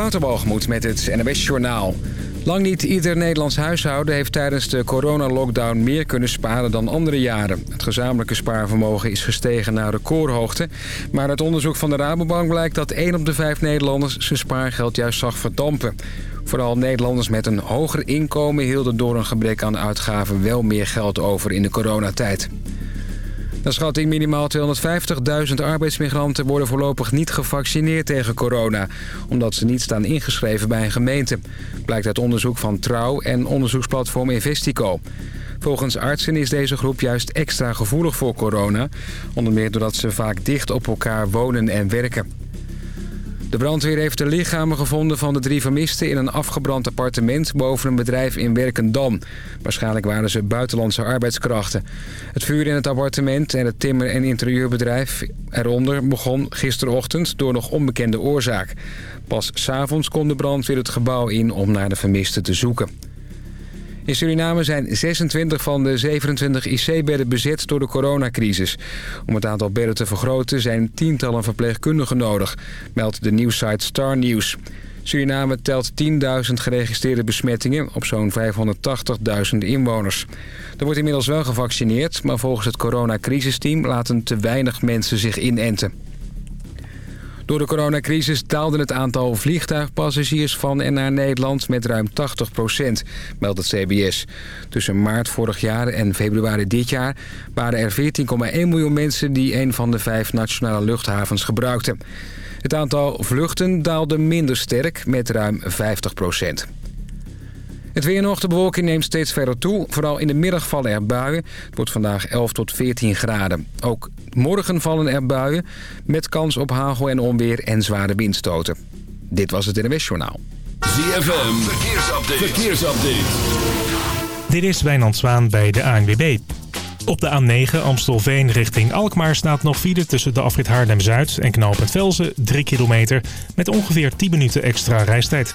Waterbalgemoed met het NWS Journaal. Lang niet ieder Nederlands huishouden heeft tijdens de coronalockdown meer kunnen sparen dan andere jaren. Het gezamenlijke spaarvermogen is gestegen naar recordhoogte. Maar uit onderzoek van de Rabobank blijkt dat 1 op de 5 Nederlanders zijn spaargeld juist zag verdampen. Vooral Nederlanders met een hoger inkomen hielden door een gebrek aan uitgaven wel meer geld over in de coronatijd. Naar schatting minimaal 250.000 arbeidsmigranten worden voorlopig niet gevaccineerd tegen corona. Omdat ze niet staan ingeschreven bij een gemeente. Blijkt uit onderzoek van Trouw en onderzoeksplatform Investico. Volgens artsen is deze groep juist extra gevoelig voor corona. Onder meer doordat ze vaak dicht op elkaar wonen en werken. De brandweer heeft de lichamen gevonden van de drie vermisten... in een afgebrand appartement boven een bedrijf in Werkendam. Waarschijnlijk waren ze buitenlandse arbeidskrachten. Het vuur in het appartement en het timmer- en interieurbedrijf eronder... begon gisterochtend door nog onbekende oorzaak. Pas s'avonds kon de brandweer het gebouw in om naar de vermisten te zoeken. In Suriname zijn 26 van de 27 IC-bedden bezet door de coronacrisis. Om het aantal bedden te vergroten zijn tientallen verpleegkundigen nodig, meldt de nieuwssite Star News. Suriname telt 10.000 geregistreerde besmettingen op zo'n 580.000 inwoners. Er wordt inmiddels wel gevaccineerd, maar volgens het coronacrisisteam laten te weinig mensen zich inenten. Door de coronacrisis daalde het aantal vliegtuigpassagiers van en naar Nederland met ruim 80 procent, meldt het CBS. Tussen maart vorig jaar en februari dit jaar waren er 14,1 miljoen mensen die een van de vijf nationale luchthavens gebruikten. Het aantal vluchten daalde minder sterk met ruim 50 procent. Het weer nog, de bewolking neemt steeds verder toe. Vooral in de middag vallen er buien. Het wordt vandaag 11 tot 14 graden. Ook morgen vallen er buien met kans op hagel en onweer en zware windstoten. Dit was het NWS Journaal. ZFM, verkeersupdate. verkeersupdate. Dit is Wijnand Zwaan bij de ANWB. Op de A9 Amstelveen richting Alkmaar staat nog file tussen de afrit Haarlem-Zuid en knooppunt Velzen 3 kilometer met ongeveer 10 minuten extra reistijd.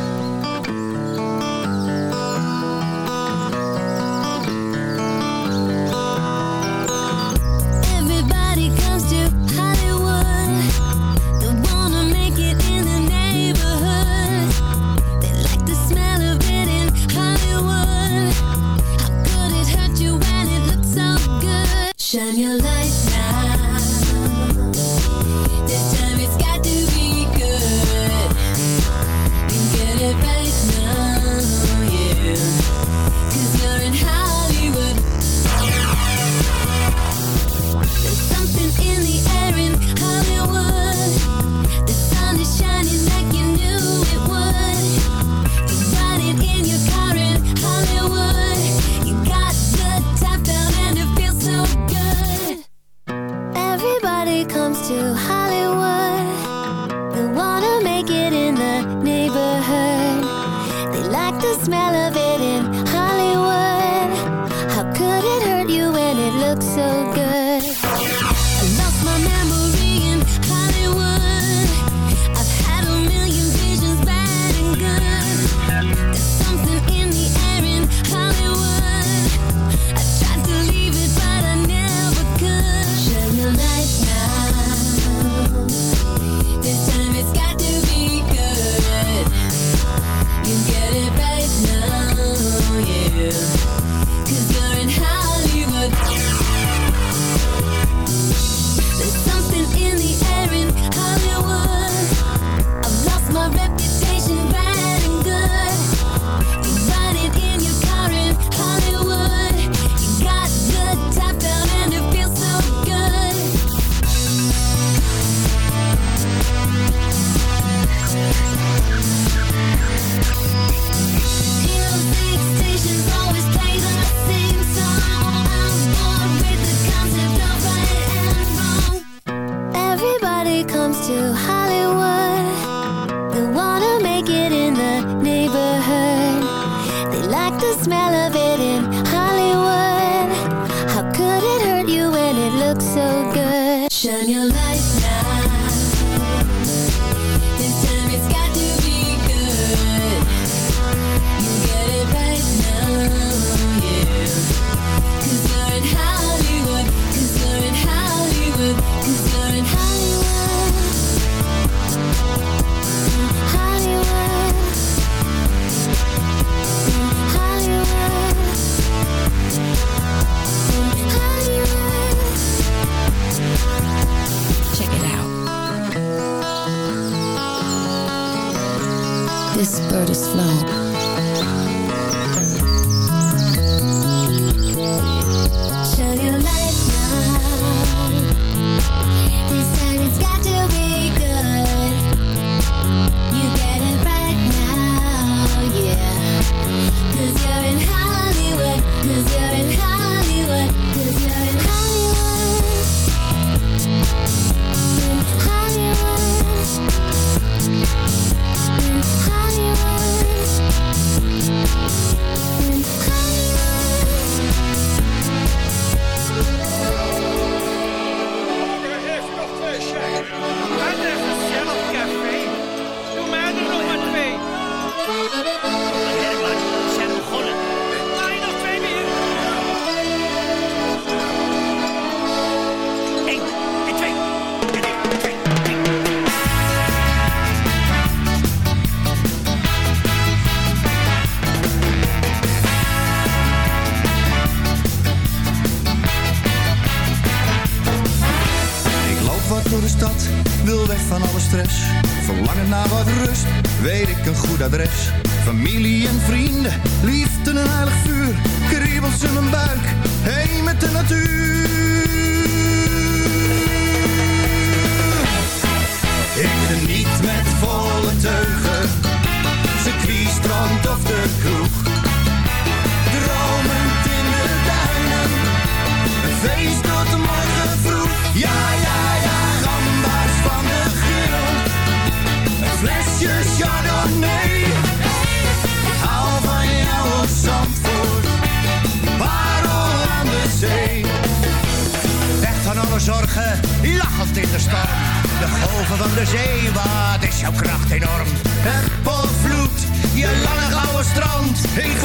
Hey,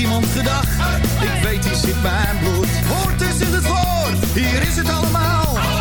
iemand gedacht. Ik weet, die zit bij mijn bloed. Hoort eens in het woord, hier is het allemaal.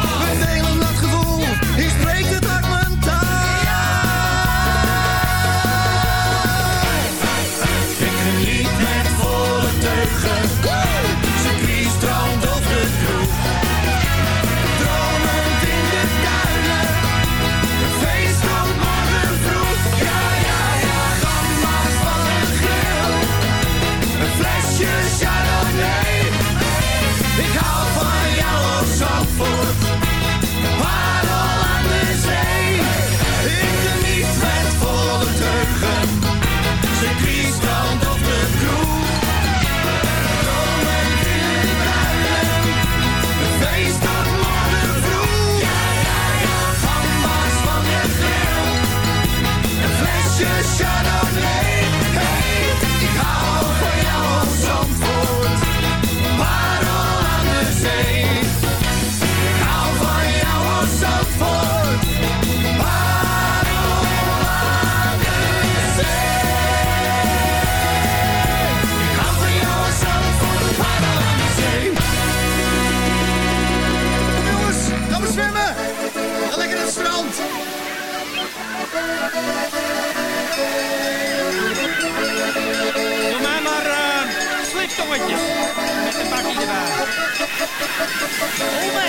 party erbij.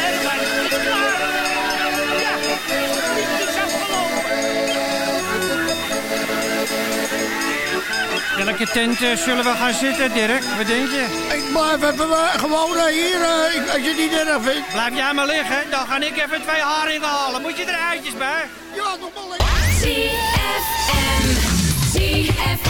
Herman, ik is klaar. Ja, het is afgelopen. Welke tent eh, zullen we gaan zitten, Dirk? Wat denk je? Ik blijf we eh, gewoon eh, hier, als je het niet erg vindt. Blijf jij maar liggen, dan ga ik even twee haringen halen. Moet je er eitjes bij? Ja, nog wel. liggen. CFM. CFM.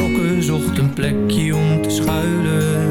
zocht een plekje om te schuilen.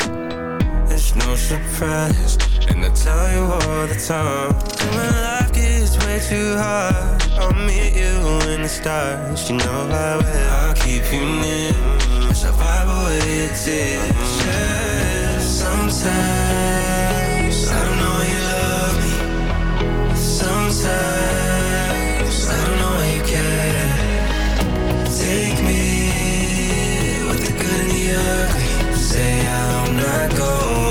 It's no surprise, and I tell you all the time. When life gets way too hard, I'll meet you in the stars. You know I will. I'll keep you near. As I vibe away your. Yeah, sometimes I don't know you love me. Sometimes I don't know you care. Take me with the good and the ugly. Say I'm not going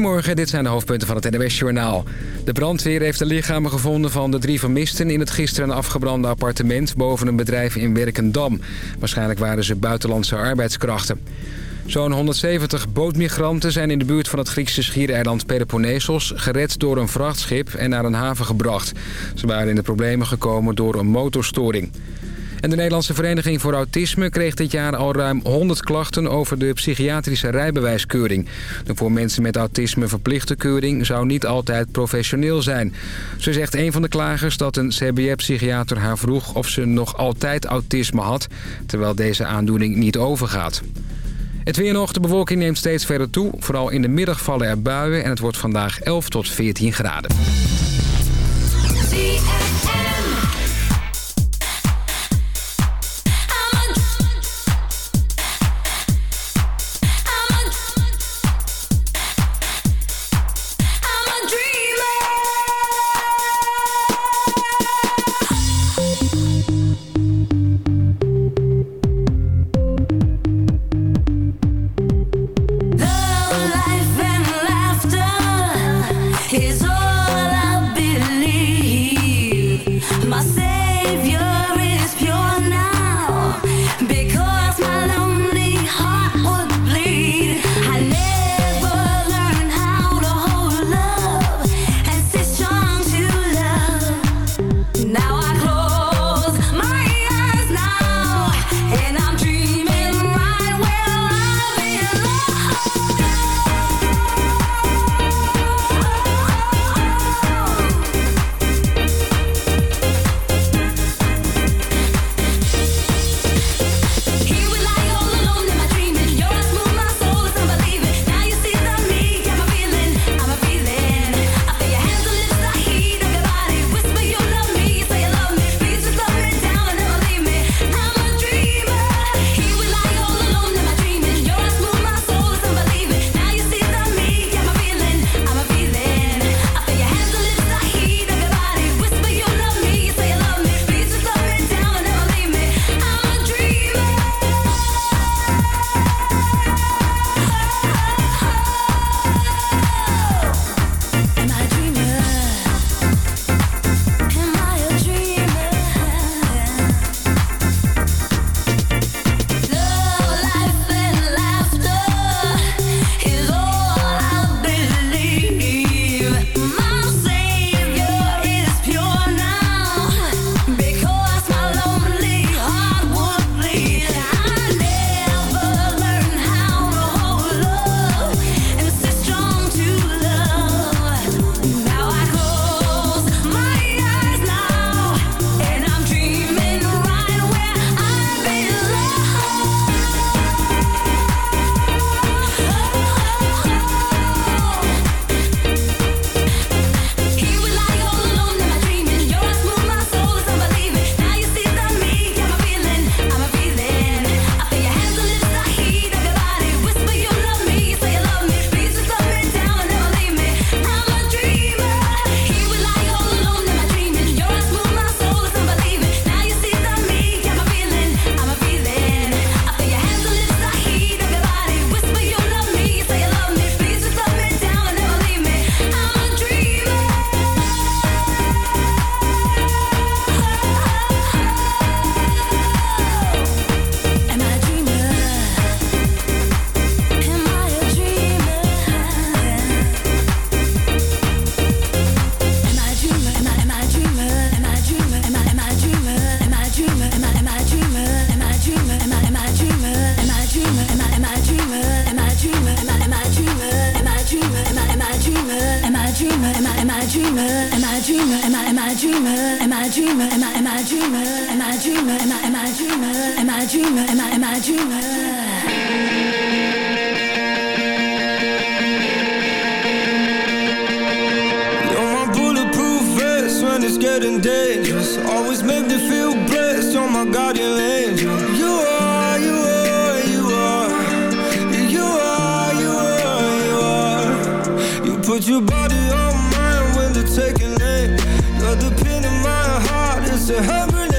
Goedemorgen, dit zijn de hoofdpunten van het NWS Journaal. De brandweer heeft de lichamen gevonden van de drie vermisten... in het gisteren afgebrande appartement boven een bedrijf in Werkendam. Waarschijnlijk waren ze buitenlandse arbeidskrachten. Zo'n 170 bootmigranten zijn in de buurt van het Griekse schiereiland Peloponnesos... gered door een vrachtschip en naar een haven gebracht. Ze waren in de problemen gekomen door een motorstoring. En de Nederlandse Vereniging voor Autisme kreeg dit jaar al ruim 100 klachten over de psychiatrische rijbewijskeuring. De voor mensen met autisme verplichte keuring zou niet altijd professioneel zijn. Zo zegt een van de klagers dat een CBR-psychiater haar vroeg of ze nog altijd autisme had, terwijl deze aandoening niet overgaat. Het weer nog, de bewolking neemt steeds verder toe. Vooral in de middag vallen er buien en het wordt vandaag 11 tot 14 graden. Put your body on mine when the taking aim. You're the pin in my heart, it's a heaven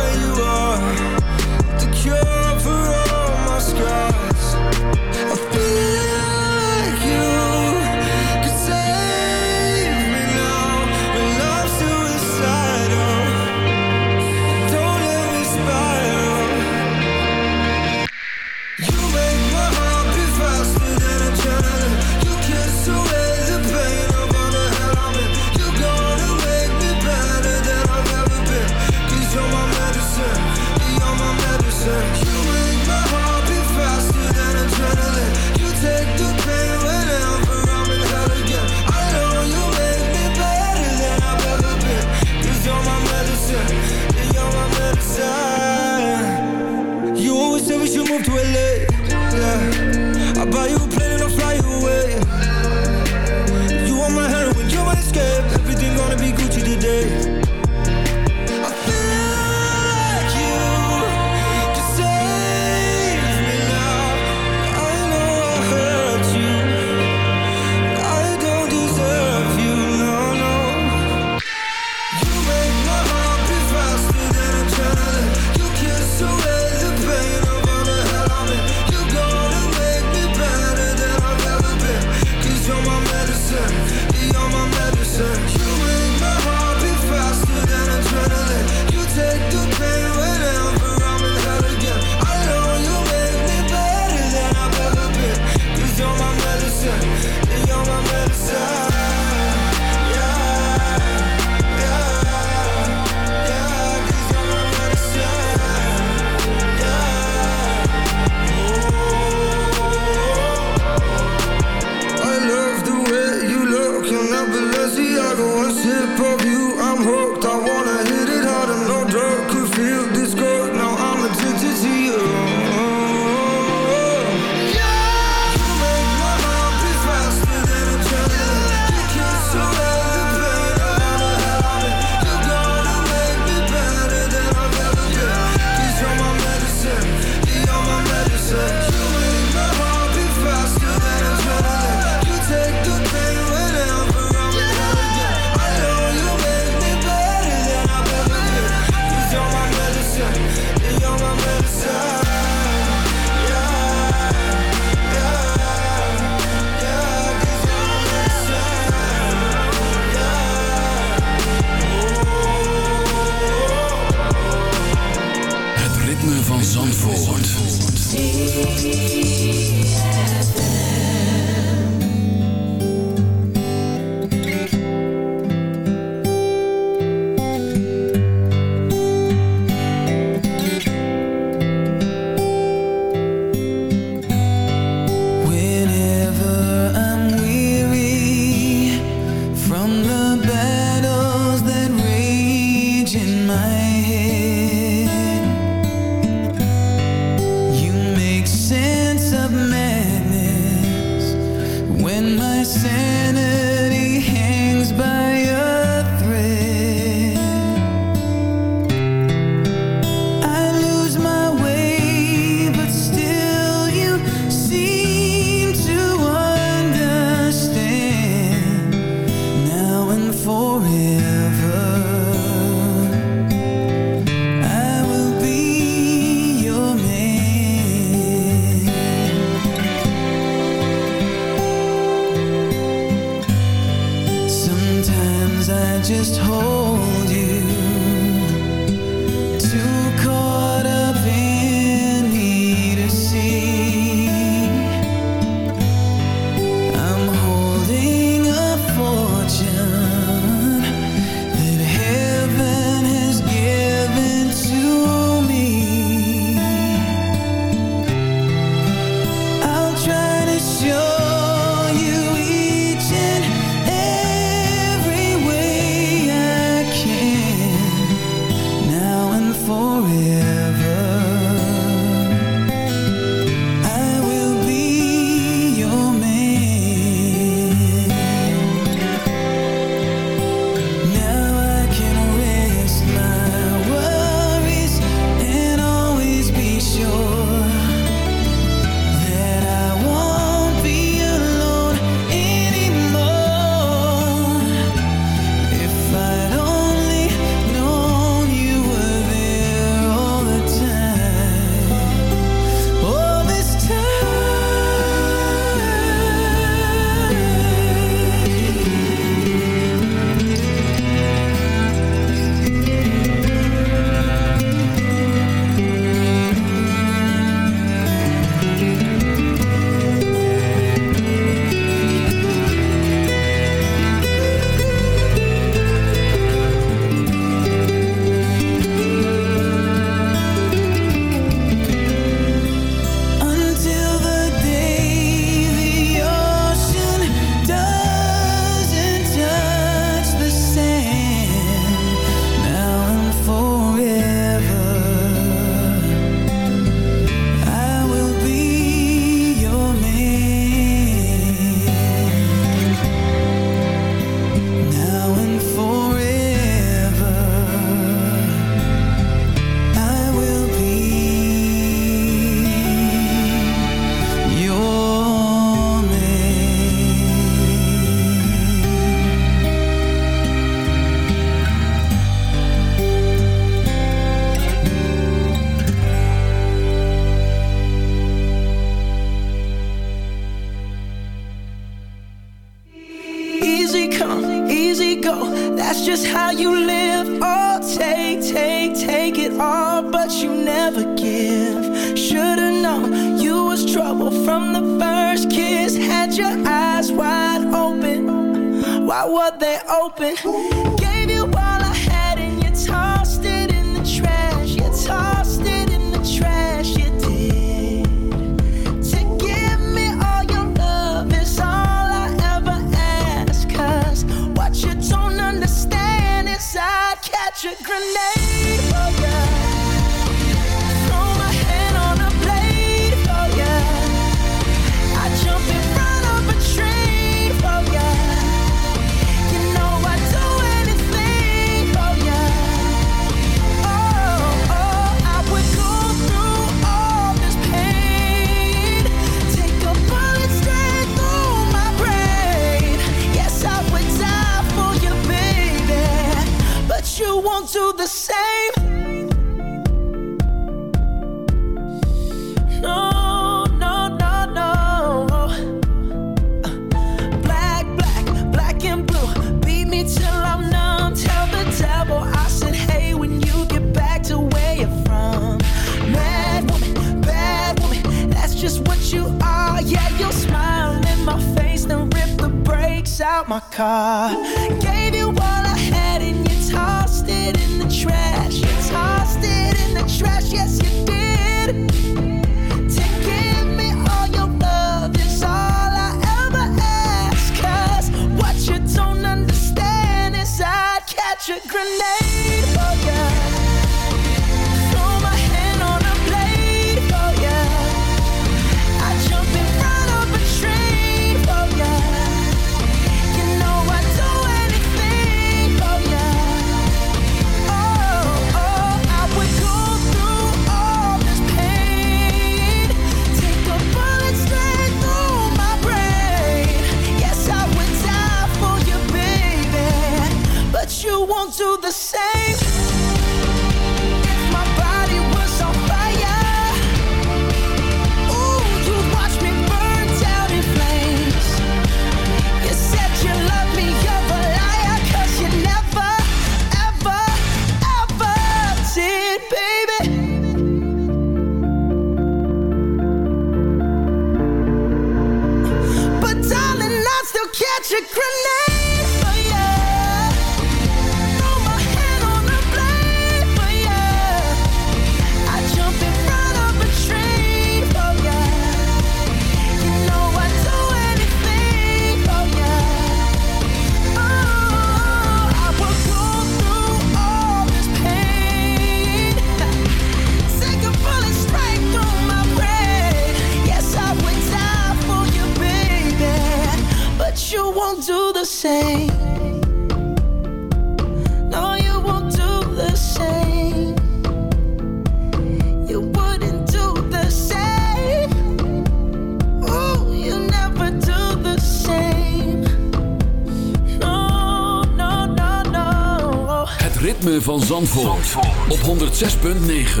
Zandvoort, Zandvoort. op 106.9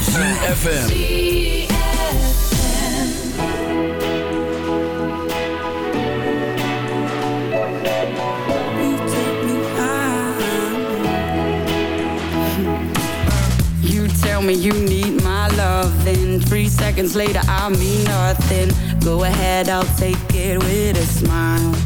CFFM You tell me you need my love and three seconds later I mean nothing. Go ahead, I'll take it with a smile.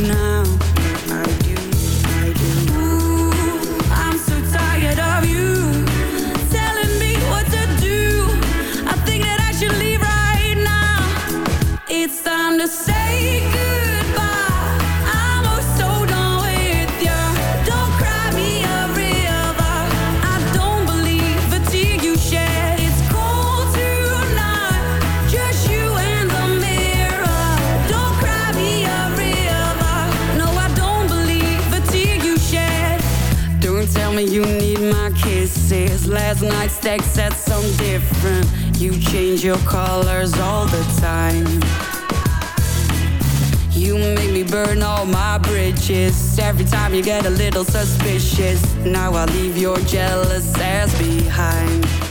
night night's said something different. You change your colors all the time. You make me burn all my bridges. Every time you get a little suspicious Now I leave your jealous ass behind.